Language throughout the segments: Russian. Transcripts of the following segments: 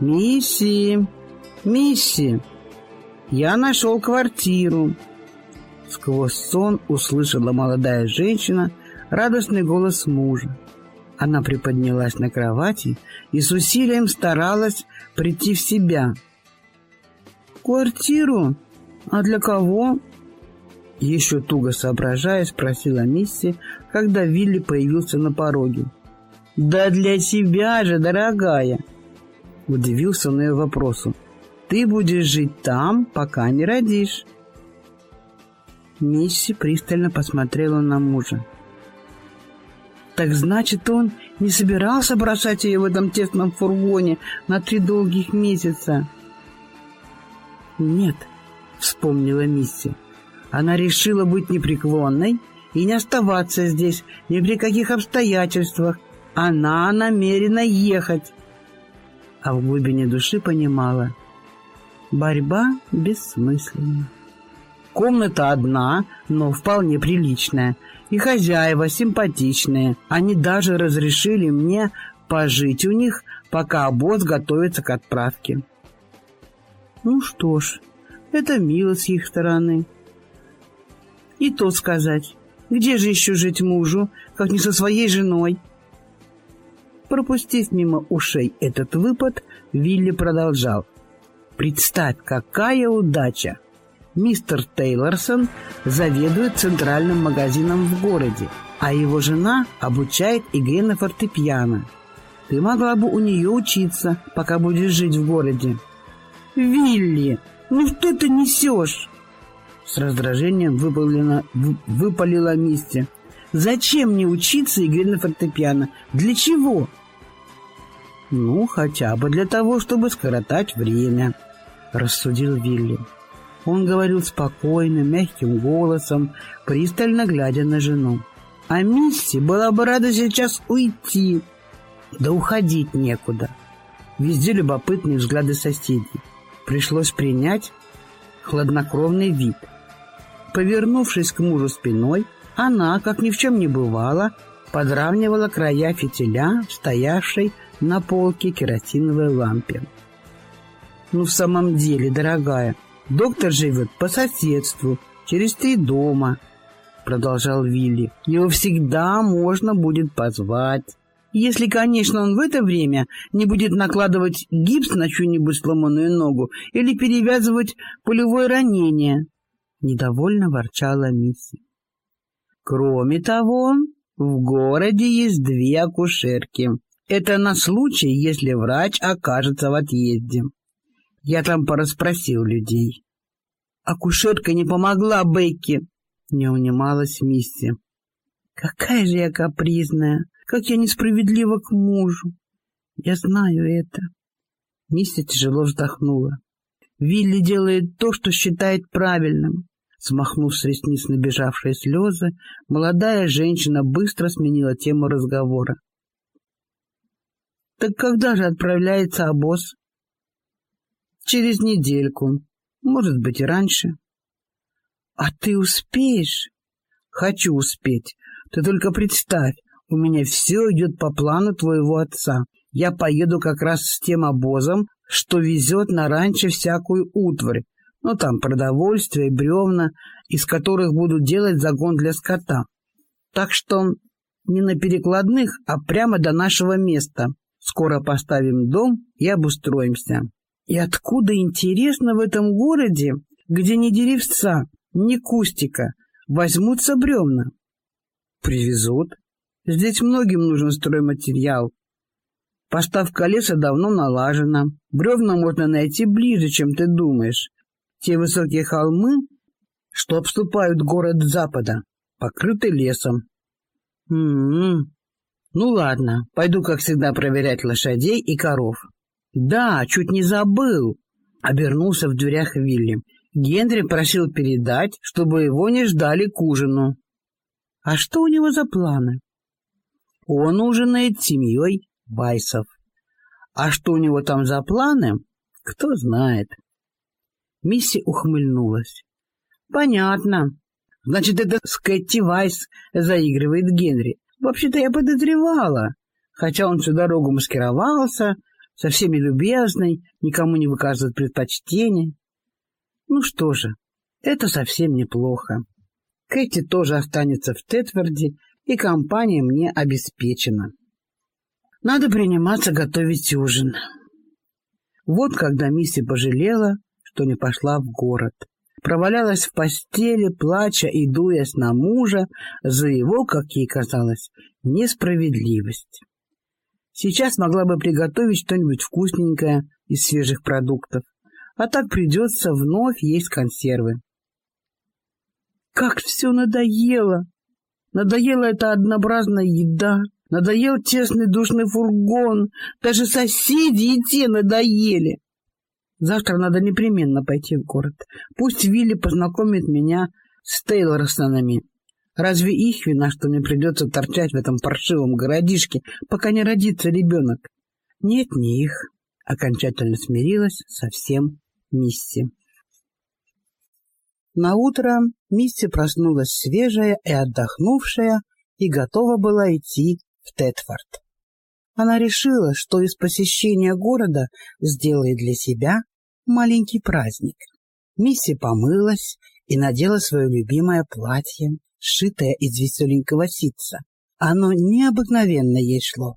«Мисси! Мисси! Я нашел квартиру!» Сквозь сон услышала молодая женщина радостный голос мужа. Она приподнялась на кровати и с усилием старалась прийти в себя. «Квартиру? А для кого?» Еще туго соображая, спросила Мисси, когда Вилли появился на пороге. «Да для тебя же, дорогая!» Удивился он ее вопросу. «Ты будешь жить там, пока не родишь». Мисси пристально посмотрела на мужа. Так значит, он не собирался бросать ее в этом тесном фургоне на три долгих месяца? Нет, вспомнила Мисси. Она решила быть непреклонной и не оставаться здесь ни при каких обстоятельствах. Она намерена ехать. А в глубине души понимала, борьба бессмысленна. Комната одна, но вполне приличная. И хозяева симпатичные. Они даже разрешили мне пожить у них, пока обоз готовится к отправке. Ну что ж, это мило с их стороны. И то сказать, где же еще жить мужу, как не со своей женой? Пропустив мимо ушей этот выпад, Вилли продолжал. Представь, какая удача! Мистер Тейлорсон заведует центральным магазином в городе, а его жена обучает игре на фортепиано. Ты могла бы у нее учиться, пока будешь жить в городе. «Вилли, ну что ты несешь?» С раздражением выпалила, выпалила Мисти. «Зачем мне учиться игре на фортепиано? Для чего?» «Ну, хотя бы для того, чтобы скоротать время», — рассудил Вилли. Он говорил спокойным, мягким голосом, пристально глядя на жену. А Мисси была бы рада сейчас уйти. Да уходить некуда. Везде любопытные взгляды соседей. Пришлось принять хладнокровный вид. Повернувшись к мужу спиной, она, как ни в чем не бывало, подравнивала края фитиля, стоявшей на полке керосиновой лампе. «Ну, в самом деле, дорогая, Доктор живет по соседству, через три дома, продолжал Вилли. Его всегда можно будет позвать. Если, конечно, он в это время не будет накладывать гипс на чью-нибудь сломанную ногу или перевязывать пулевое ранение. Недовольно ворчала Мисси. Кроме того, в городе есть две акушерки. Это на случай, если врач окажется в отъезде. Я там порасспросил людей. Акушерка не помогла Бекке, не унималась Мисси. Какая же я капризная, как я несправедлива к мужу. Я знаю это. Мисси тяжело вздохнула. Вилли делает то, что считает правильным. Смахнув с ресниц набежавшие слезы, молодая женщина быстро сменила тему разговора. «Так когда же отправляется обоз?» Через недельку. Может быть, и раньше. А ты успеешь? Хочу успеть. Ты только представь, у меня все идет по плану твоего отца. Я поеду как раз с тем обозом, что везет на раньше всякую утварь. Ну, там продовольствие, бревна, из которых будут делать загон для скота. Так что не на перекладных, а прямо до нашего места. Скоро поставим дом и обустроимся. И откуда, интересно, в этом городе, где ни деревца, ни кустика, возьмутся бревна? Привезут. Здесь многим нужен стройматериал. Поставка леса давно налажена. Бревна можно найти ближе, чем ты думаешь. Те высокие холмы, что обступают город запада, покрыты лесом. М -м -м. Ну ладно, пойду, как всегда, проверять лошадей и коров. «Да, чуть не забыл», — обернулся в дверях Вилли. Генри просил передать, чтобы его не ждали к ужину. «А что у него за планы?» «Он ужинает с семьей Байсов. А что у него там за планы, кто знает». Мисси ухмыльнулась. «Понятно. Значит, это Скотти Вайс заигрывает Генри. Вообще-то я подозревала, хотя он всю дорогу маскировался, со всеми любезной, никому не выказывает предпочтения. Ну что же, это совсем неплохо. Кэти тоже останется в Тетверде, и компания мне обеспечена. Надо приниматься готовить ужин. Вот когда Мисси пожалела, что не пошла в город. Провалялась в постели, плача и дуясь на мужа за его, как ей казалось, несправедливость. Сейчас могла бы приготовить что-нибудь вкусненькое из свежих продуктов, а так придется вновь есть консервы. Как все надоело! Надоела эта однообразная еда, надоел тесный душный фургон, даже соседи и те надоели. Завтра надо непременно пойти в город. Пусть Вилли познакомит меня с Тейлорсонами. Разве их вина, что мне придется торчать в этом паршивом городишке, пока не родится ребенок? Нет, не их. Окончательно смирилась со всем Мисси. На утро Мисси проснулась свежая и отдохнувшая и готова была идти в Тетфорд. Она решила, что из посещения города сделает для себя маленький праздник. Мисси помылась и надела свое любимое платье, сшитое из веселенького ситца. Оно необыкновенно ей шло.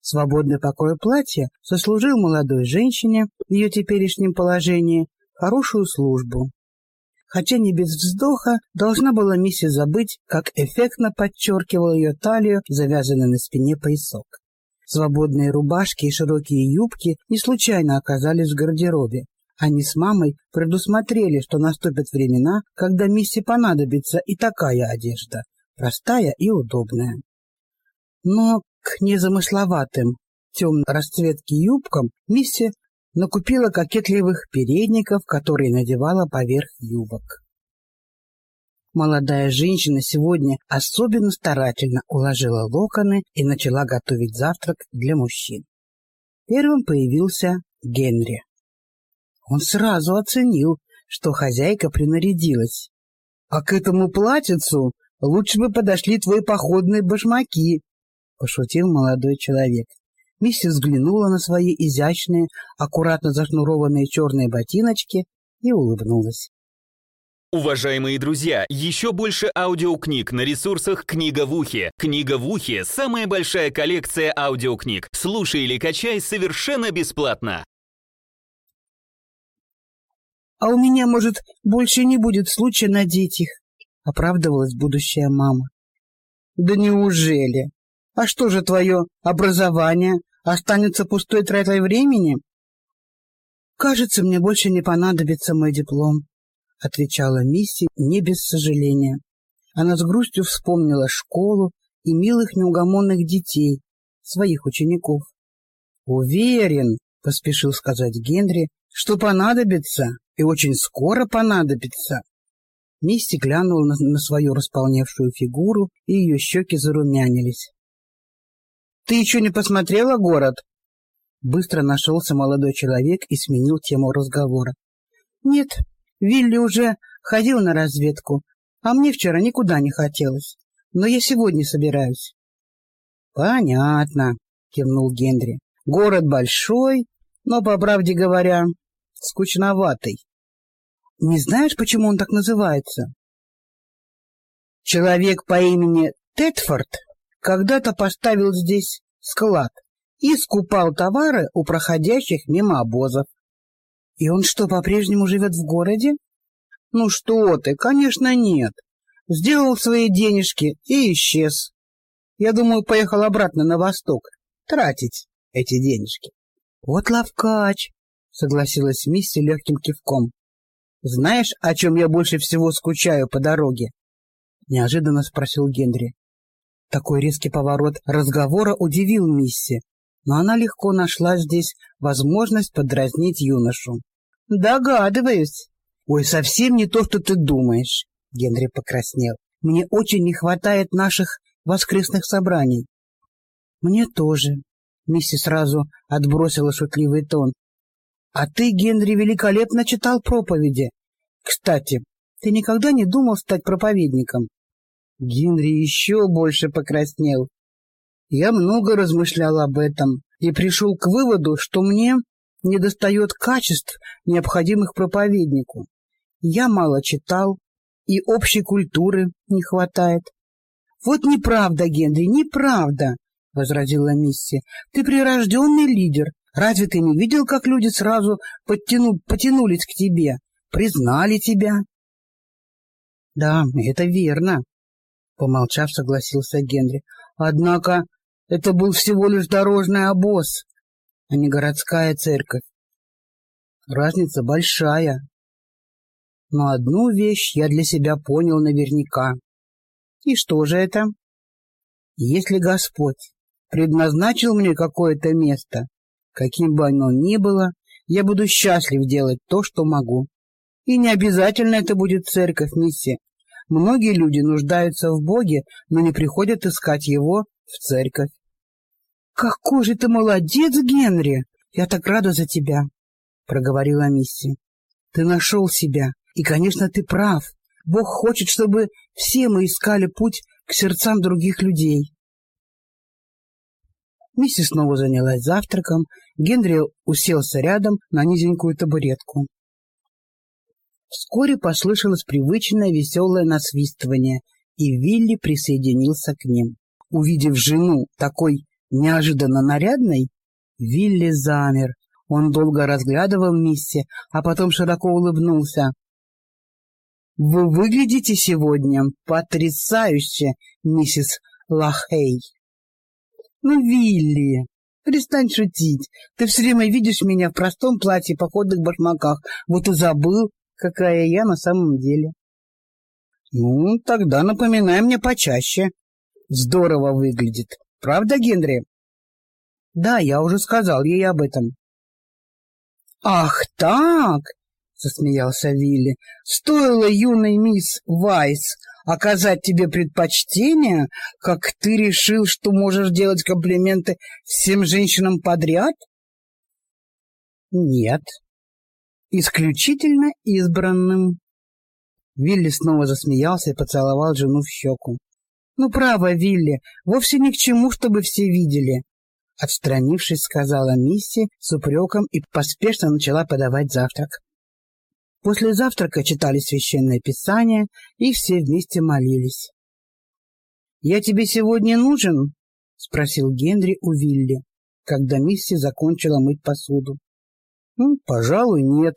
Свободный покой платья сослужил молодой женщине в ее теперешнем положении хорошую службу. Хотя не без вздоха, должна была Мисси забыть, как эффектно подчеркивал ее талию, завязанный на спине поясок. Свободные рубашки и широкие юбки не случайно оказались в гардеробе. Они с мамой предусмотрели, что наступят времена, когда Мисси понадобится и такая одежда, простая и удобная. Но к незамысловатым темной расцветки юбкам Мисси накупила кокетливых передников, которые надевала поверх юбок. Молодая женщина сегодня особенно старательно уложила локоны и начала готовить завтрак для мужчин. Первым появился Генри. Он сразу оценил, что хозяйка принарядилась. А к этому платьицу лучше бы подошли твои походные башмаки, — пошутил молодой человек. Миссис взглянула на свои изящные, аккуратно зашнурованные черные ботиночки и улыбнулась. Уважаемые друзья, еще больше аудиокниг на ресурсах «Книга в ухе». «Книга в ухе» — самая большая коллекция аудиокниг. Слушай или качай совершенно бесплатно. А у меня, может, больше не будет случая надеть их, — оправдывалась будущая мама. Да неужели? А что же твое образование останется пустой тратой времени? Кажется, мне больше не понадобится мой диплом, — отвечала Мисси не без сожаления. Она с грустью вспомнила школу и милых неугомонных детей, своих учеников. «Уверен», — поспешил сказать Генри, — «что понадобится и очень скоро понадобится. Мисси глянула на, на свою располневшую фигуру, и ее щеки зарумянились. — Ты еще не посмотрела город? Быстро нашелся молодой человек и сменил тему разговора. — Нет, Вилли уже ходил на разведку, а мне вчера никуда не хотелось. Но я сегодня собираюсь. — Понятно, — кивнул Генри. — Город большой, но, по правде говоря, скучноватый. Не знаешь, почему он так называется? Человек по имени Тетфорд когда-то поставил здесь склад и скупал товары у проходящих мимо обозов. И он что, по-прежнему живет в городе? Ну что ты, конечно, нет. Сделал свои денежки и исчез. Я думаю, поехал обратно на восток тратить эти денежки. Вот ловкач, согласилась Мисси легким кивком. Знаешь, о чем я больше всего скучаю по дороге? Неожиданно спросил Генри. Такой резкий поворот разговора удивил Мисси, но она легко нашла здесь возможность подразнить юношу. Догадываюсь. Ой, совсем не то, что ты думаешь. Генри покраснел. Мне очень не хватает наших воскресных собраний. Мне тоже. Мисси сразу отбросила шутливый тон. А ты, Генри, великолепно читал проповеди. Кстати, ты никогда не думал стать проповедником? Генри еще больше покраснел. Я много размышлял об этом, и пришел к выводу, что мне недостает качеств, необходимых проповеднику. Я мало читал, и общей культуры не хватает. — Вот неправда, Генри, неправда, — возразила Мисси. — Ты прирожденный лидер. Разве ты не видел, как люди сразу подтяну, потянулись к тебе, признали тебя? — Да, это верно, — помолчав, согласился Генри. — Однако это был всего лишь дорожный обоз, а не городская церковь. Разница большая. Но одну вещь я для себя понял наверняка. И что же это? Если Господь предназначил мне какое-то место, каким бы оно ни было, я буду счастлив делать то, что могу. И не обязательно это будет церковь, миссия. Многие люди нуждаются в Боге, но не приходят искать Его в церковь. «Какой же ты молодец, Генри! Я так рада за тебя!» — проговорила Мисси. «Ты нашел себя, и, конечно, ты прав. Бог хочет, чтобы все мы искали путь к сердцам других людей. Миссис снова занялась завтраком, Генри уселся рядом на низенькую табуретку. Вскоре послышалось привычное веселое насвистывание, и Вилли присоединился к ним. Увидев жену такой неожиданно нарядной, Вилли замер. Он долго разглядывал Мисси, а потом широко улыбнулся. «Вы выглядите сегодня потрясающе, миссис Лахей!» Ну, Вилли, перестань шутить. Ты все время видишь меня в простом платье, походных башмаках. Вот и забыл, какая я на самом деле. Ну, тогда напоминай мне почаще. Здорово выглядит. Правда, Генри? Да, я уже сказал ей об этом. Ах так, засмеялся Вилли. Стоило юной мисс Вайс оказать тебе предпочтение, как ты решил, что можешь делать комплименты всем женщинам подряд? Нет. Исключительно избранным. Вилли снова засмеялся и поцеловал жену в щеку. Ну, право, Вилли, вовсе ни к чему, чтобы все видели. Отстранившись, сказала Мисси с упреком и поспешно начала подавать завтрак. После завтрака читали священное писание и все вместе молились. «Я тебе сегодня нужен?» — спросил Генри у Вилли, когда Мисси закончила мыть посуду. «Ну, пожалуй, нет.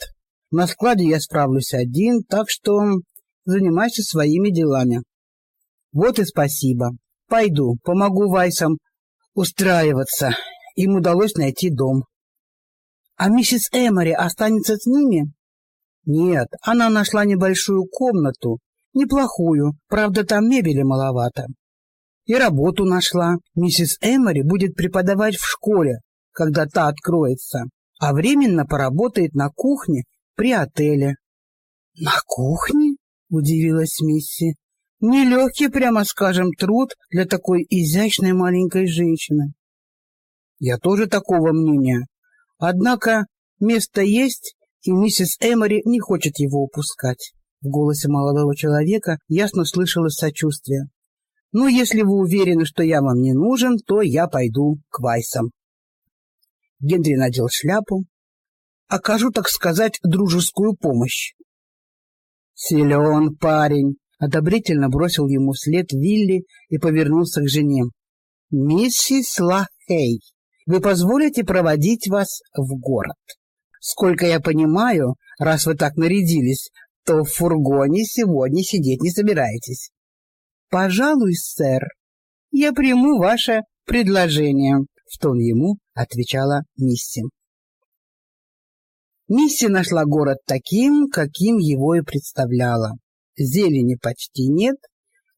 На складе я справлюсь один, так что занимайся своими делами». «Вот и спасибо. Пойду, помогу Вайсам устраиваться. Им удалось найти дом». «А миссис Эмори останется с ними?» Нет, она нашла небольшую комнату, неплохую, правда, там мебели маловато. И работу нашла. Миссис Эмори будет преподавать в школе, когда та откроется, а временно поработает на кухне при отеле. — На кухне? — удивилась Мисси. — Нелегкий, прямо скажем, труд для такой изящной маленькой женщины. Я тоже такого мнения. Однако место есть, и миссис Эмори не хочет его упускать. В голосе молодого человека ясно слышалось сочувствие. «Ну, если вы уверены, что я вам не нужен, то я пойду к Вайсам». Генри надел шляпу. «Окажу, так сказать, дружескую помощь». «Силен парень!» — одобрительно бросил ему вслед Вилли и повернулся к жене. «Миссис Лахей, вы позволите проводить вас в город?» Сколько я понимаю, раз вы так нарядились, то в фургоне сегодня сидеть не собираетесь. — Пожалуй, сэр, я приму ваше предложение, — в тон ему отвечала Мисси. Мисси нашла город таким, каким его и представляла. Зелени почти нет,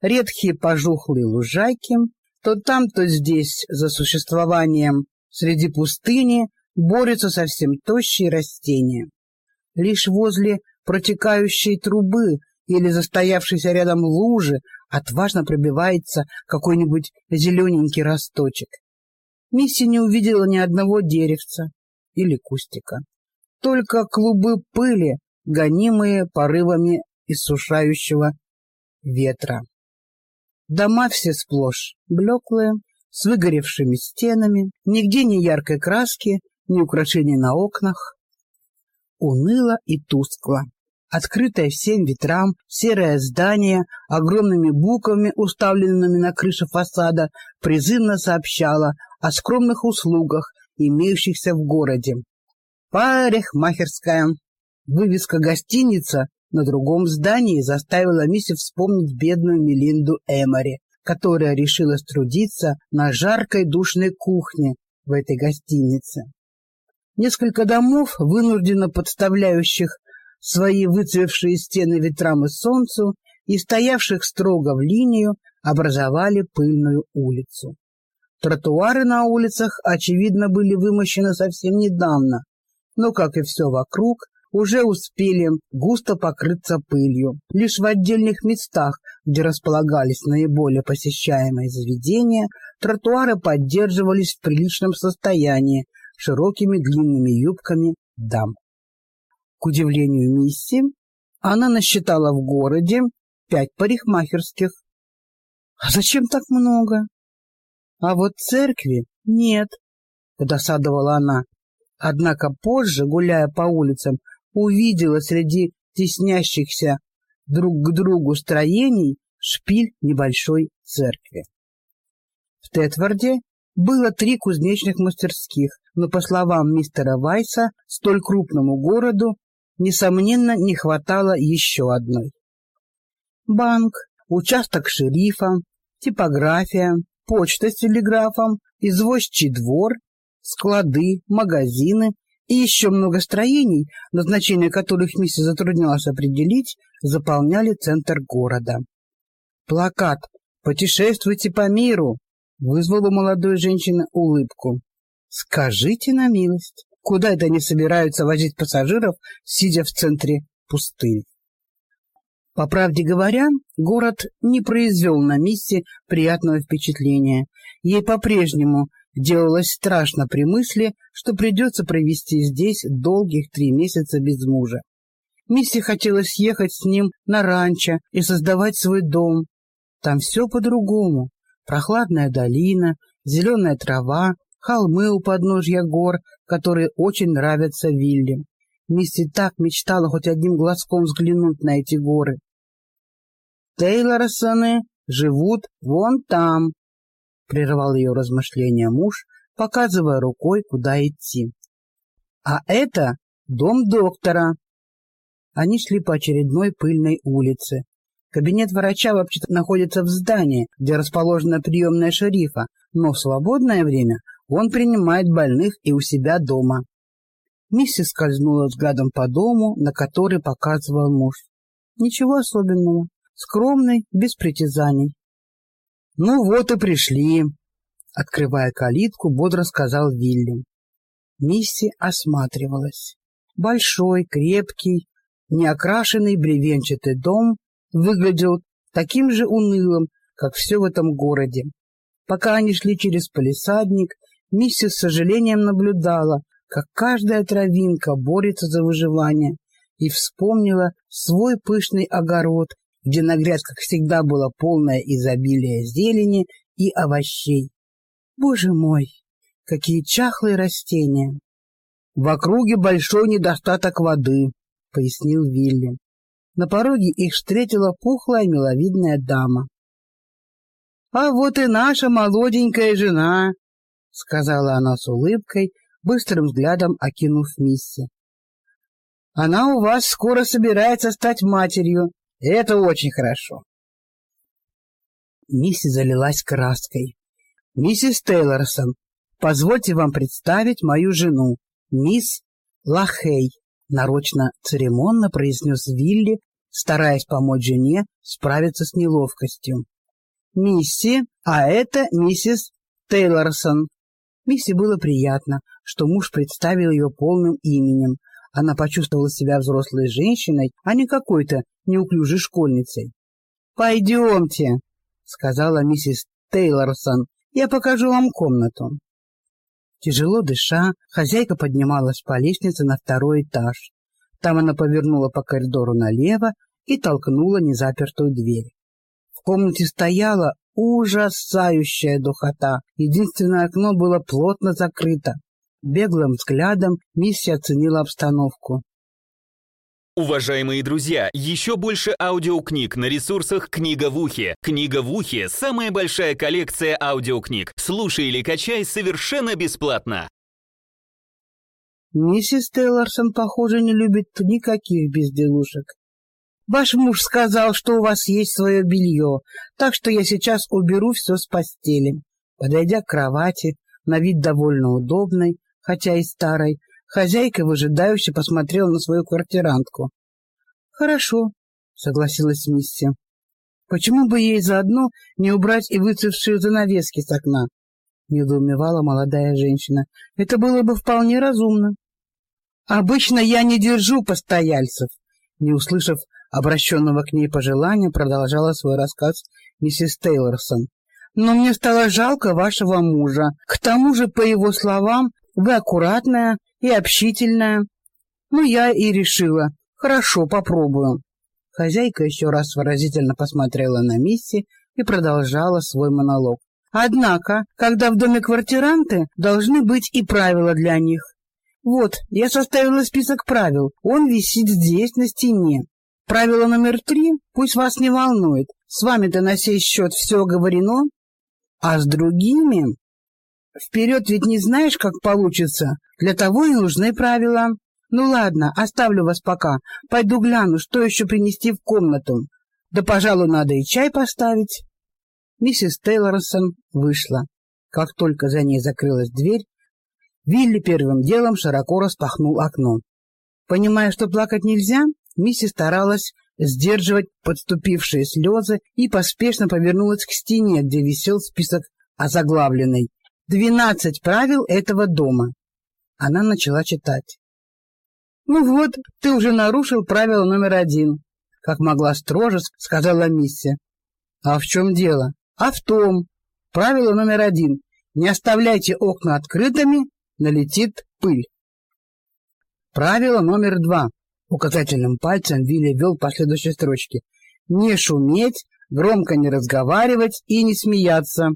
редкие пожухлые лужайки, то там, то здесь за существованием среди пустыни борются совсем тощие растения. Лишь возле протекающей трубы или застоявшейся рядом лужи отважно пробивается какой-нибудь зелененький росточек. Мисси не увидела ни одного деревца или кустика, только клубы пыли, гонимые порывами иссушающего ветра. Дома все сплошь блеклые, с выгоревшими стенами, нигде ни яркой краски, ни украшений на окнах. Уныло и тускло. Открытое всем ветрам серое здание огромными буквами, уставленными на крыше фасада, призывно сообщало о скромных услугах, имеющихся в городе. Парикмахерская. Вывеска гостиница на другом здании заставила Мисси вспомнить бедную Мелинду Эмори, которая решила трудиться на жаркой душной кухне в этой гостинице. Несколько домов, вынужденно подставляющих свои выцвевшие стены ветрам и солнцу и стоявших строго в линию, образовали пыльную улицу. Тротуары на улицах, очевидно, были вымощены совсем недавно, но, как и все вокруг, уже успели густо покрыться пылью. Лишь в отдельных местах, где располагались наиболее посещаемые заведения, тротуары поддерживались в приличном состоянии широкими длинными юбками дам. К удивлению Мисси, она насчитала в городе пять парикмахерских. А зачем так много? А вот церкви нет, подосадовала она. Однако позже, гуляя по улицам, увидела среди теснящихся друг к другу строений шпиль небольшой церкви. В Тетварде было три кузнечных мастерских, но, по словам мистера Вайса, столь крупному городу, несомненно, не хватало еще одной. Банк, участок шерифа, типография, почта с телеграфом, извозчий двор, склады, магазины и еще много строений, назначение которых миссис затруднялась определить, заполняли центр города. Плакат «Путешествуйте по миру» вызвал у молодой женщины улыбку. «Скажите на милость, куда это они собираются возить пассажиров, сидя в центре пустыни?» По правде говоря, город не произвел на Мисси приятного впечатления. Ей по-прежнему Делалось страшно при мысли, что придется провести здесь долгих три месяца без мужа. Мисси хотелось ехать с ним на ранчо и создавать свой дом. Там все по-другому. Прохладная долина, зеленая трава, холмы у подножья гор, которые очень нравятся Вилли. Мисси так мечтала хоть одним глазком взглянуть на эти горы. Тейлорсоны живут вон там, — прервал ее размышления муж, показывая рукой, куда идти. «А это дом доктора». Они шли по очередной пыльной улице. Кабинет врача вообще-то находится в здании, где расположена приемная шерифа, но в свободное время он принимает больных и у себя дома. Миссис скользнула взглядом по дому, на который показывал муж. Ничего особенного. Скромный, без притязаний. «Ну вот и пришли», — открывая калитку, бодро сказал Вильям. Мисси осматривалась. Большой, крепкий, неокрашенный бревенчатый дом выглядел таким же унылым, как все в этом городе. Пока они шли через полисадник, Мисси с сожалением наблюдала, как каждая травинка борется за выживание, и вспомнила свой пышный огород где на грядках всегда было полное изобилие зелени и овощей. Боже мой, какие чахлые растения! В округе большой недостаток воды, пояснил Вилли. На пороге их встретила пухлая миловидная дама. А вот и наша молоденькая жена, сказала она с улыбкой, быстрым взглядом окинув Мисси. Она у вас скоро собирается стать матерью, это очень хорошо. Миссис залилась краской. Миссис Тейлорсон, позвольте вам представить мою жену, мисс Лахей, нарочно церемонно произнес Вилли, стараясь помочь жене справиться с неловкостью. Мисси, а это миссис Тейлорсон. Мисси было приятно, что муж представил ее полным именем. Она почувствовала себя взрослой женщиной, а не какой-то неуклюжей школьницей. «Пойдемте», — сказала миссис Тейлорсон, — «я покажу вам комнату». Тяжело дыша, хозяйка поднималась по лестнице на второй этаж. Там она повернула по коридору налево и толкнула незапертую дверь. В комнате стояла ужасающая духота. Единственное окно было плотно закрыто. Беглым взглядом миссия оценила обстановку. Уважаемые друзья, еще больше аудиокниг на ресурсах «Книга в ухе». «Книга в ухе» — самая большая коллекция аудиокниг. Слушай или качай совершенно бесплатно. Миссис Тейлорсон, похоже, не любит никаких безделушек. Ваш муж сказал, что у вас есть свое белье, так что я сейчас уберу все с постели. Подойдя к кровати, на вид довольно удобной, хотя и старой, хозяйка выжидающе посмотрела на свою квартирантку. «Хорошо», — согласилась миссия. «Почему бы ей заодно не убрать и выцвевшие занавески с окна?» — недоумевала молодая женщина. «Это было бы вполне разумно». «Обычно я не держу постояльцев», — не услышав обращенного к ней пожелания, продолжала свой рассказ миссис Тейлорсон. «Но мне стало жалко вашего мужа. К тому же, по его словам, вы аккуратная и общительная. Ну, я и решила. Хорошо, попробую». Хозяйка еще раз выразительно посмотрела на Мисси и продолжала свой монолог. «Однако, когда в доме квартиранты, должны быть и правила для них. Вот, я составила список правил. Он висит здесь, на стене. Правило номер три пусть вас не волнует. С вами-то на сей счет все оговорено, а с другими... Вперед ведь не знаешь, как получится. Для того и нужны правила. Ну ладно, оставлю вас пока. Пойду гляну, что еще принести в комнату. Да, пожалуй, надо и чай поставить. Миссис Тейлорсон вышла. Как только за ней закрылась дверь, Вилли первым делом широко распахнул окно. Понимая, что плакать нельзя, Мисси старалась сдерживать подступившие слезы и поспешно повернулась к стене, где висел список озаглавленный «Двенадцать правил этого дома». Она начала читать. «Ну вот, ты уже нарушил правило номер один», — как могла строже сказала Мисси. «А в чем дело?» «А в том. Правило номер один. Не оставляйте окна открытыми, налетит пыль». Правило номер два. Указательным пальцем Вилли вел по следующей строчке. «Не шуметь, громко не разговаривать и не смеяться».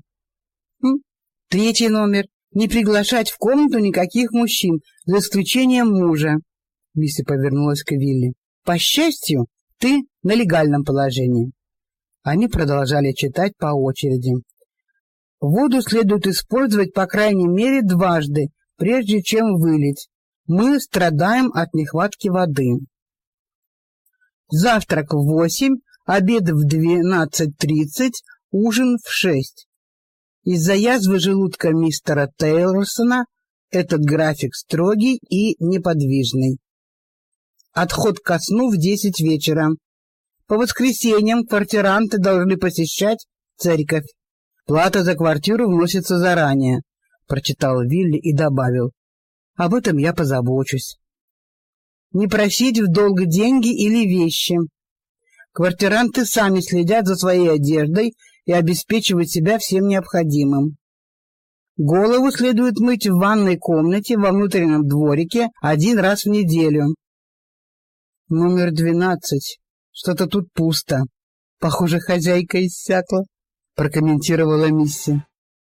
Третий номер. «Не приглашать в комнату никаких мужчин, за исключением мужа». Мисси повернулась к Вилли. «По счастью, ты на легальном положении». Они продолжали читать по очереди. «Воду следует использовать по крайней мере дважды, прежде чем вылить. Мы страдаем от нехватки воды. Завтрак в восемь, обед в двенадцать тридцать, ужин в шесть. Из-за язвы желудка мистера Тейлорсона этот график строгий и неподвижный. Отход ко сну в десять вечера. По воскресеньям квартиранты должны посещать церковь. Плата за квартиру вносится заранее, прочитал Вилли и добавил. Об этом я позабочусь. Не просить в долг деньги или вещи. Квартиранты сами следят за своей одеждой и обеспечивают себя всем необходимым. Голову следует мыть в ванной комнате во внутреннем дворике один раз в неделю. Номер двенадцать. Что-то тут пусто. Похоже, хозяйка иссякла, прокомментировала миссия.